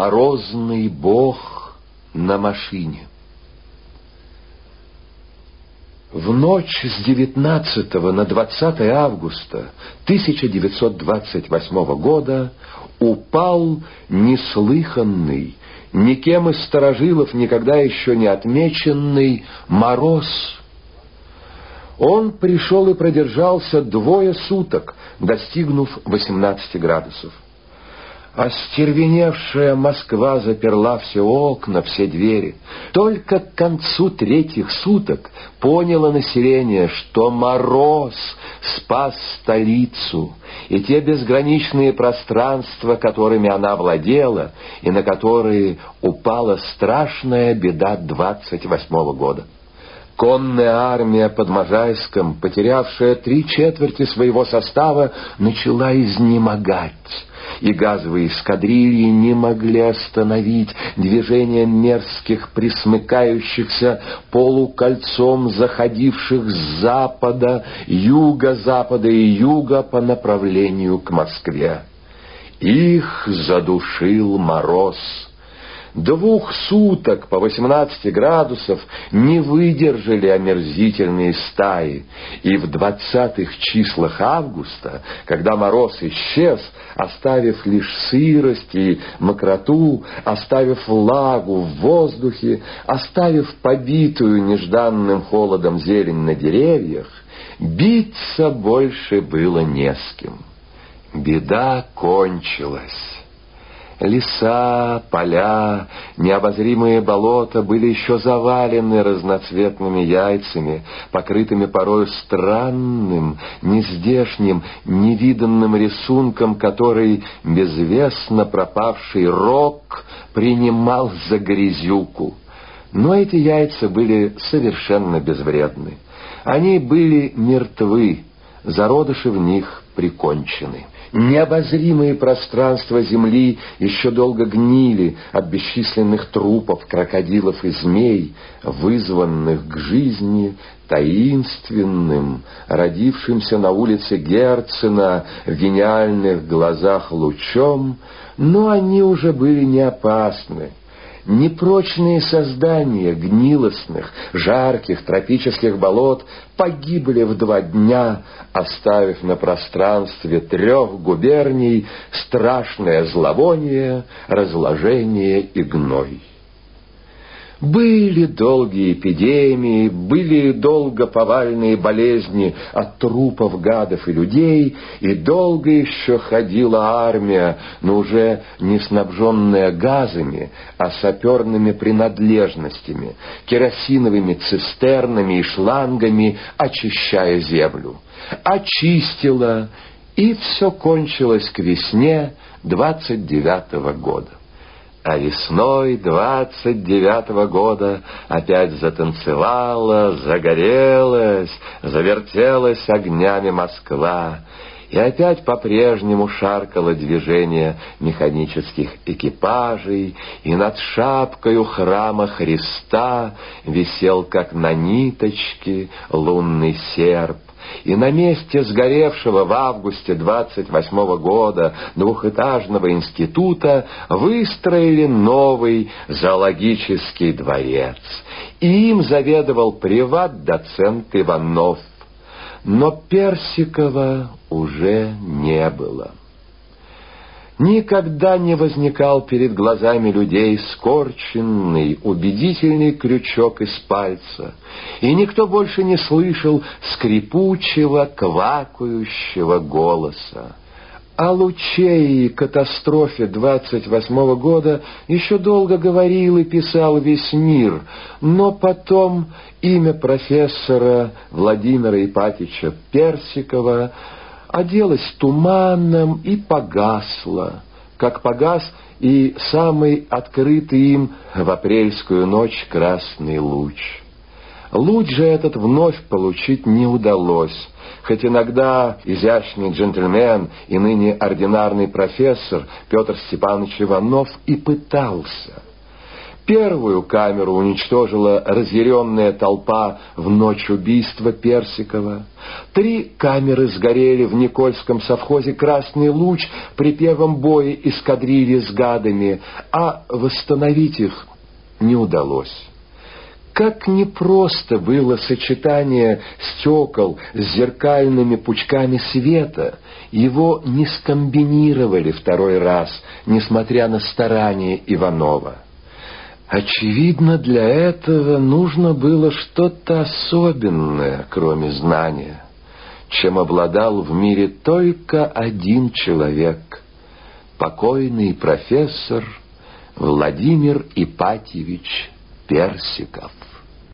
Морозный бог на машине. В ночь с 19 на 20 августа 1928 года упал неслыханный, никем из сторожилов никогда еще не отмеченный мороз. Он пришел и продержался двое суток, достигнув 18 градусов. Остервеневшая Москва заперла все окна, все двери. Только к концу третьих суток поняло население, что мороз спас столицу, и те безграничные пространства, которыми она владела, и на которые упала страшная беда двадцать восьмого года. Конная армия под Можайском, потерявшая три четверти своего состава, начала изнемогать и газовые эскадрильи не могли остановить движение мерзких, присмыкающихся полукольцом заходивших с запада, юго-запада и юга по направлению к Москве. Их задушил мороз — Двух суток по 18 градусов не выдержали омерзительные стаи, и в двадцатых числах августа, когда мороз исчез, оставив лишь сырость и мокроту, оставив влагу в воздухе, оставив побитую нежданным холодом зелень на деревьях, биться больше было не с кем. Беда кончилась. Леса, поля, необозримые болота были еще завалены разноцветными яйцами, покрытыми порою странным, нездешним, невиданным рисунком, который безвестно пропавший рок принимал за грязюку. Но эти яйца были совершенно безвредны. Они были мертвы, зародыши в них прикончены. Необозримые пространства земли еще долго гнили от бесчисленных трупов крокодилов и змей, вызванных к жизни таинственным, родившимся на улице Герцена в гениальных глазах лучом, но они уже были не опасны, Непрочные создания гнилостных, жарких тропических болот погибли в два дня, оставив на пространстве трех губерний страшное зловоние, разложение и гной. Были долгие эпидемии, были долго повальные болезни от трупов гадов и людей, и долго еще ходила армия, но уже не снабженная газами, а саперными принадлежностями, керосиновыми цистернами и шлангами, очищая землю. Очистила, и все кончилось к весне двадцать девятого года. А весной двадцать девятого года опять затанцевала, загорелась, завертелась огнями Москва, и опять по-прежнему шаркало движение механических экипажей, и над шапкою храма Христа висел, как на ниточке, лунный серп, и на месте сгоревшего в августе 28 года двухэтажного института выстроили новый зоологический дворец. И им заведовал приват-доцент Иванов. Но Персикова уже не было никогда не возникал перед глазами людей скорченный, убедительный крючок из пальца, и никто больше не слышал скрипучего, квакающего голоса. О луче и катастрофе 28-го года еще долго говорил и писал весь мир, но потом имя профессора Владимира Ипатича Персикова оделась туманом и погасла, как погас и самый открытый им в апрельскую ночь красный луч. Луч же этот вновь получить не удалось, хоть иногда изящный джентльмен и ныне ординарный профессор Петр Степанович Иванов и пытался. Первую камеру уничтожила разъяренная толпа в ночь убийства Персикова. Три камеры сгорели в Никольском совхозе «Красный луч» при первом бое эскадрильи с гадами, а восстановить их не удалось. Как непросто было сочетание стекол с зеркальными пучками света. Его не скомбинировали второй раз, несмотря на старания Иванова. Очевидно, для этого нужно было что-то особенное, кроме знания, чем обладал в мире только один человек — покойный профессор Владимир Ипатьевич Персиков.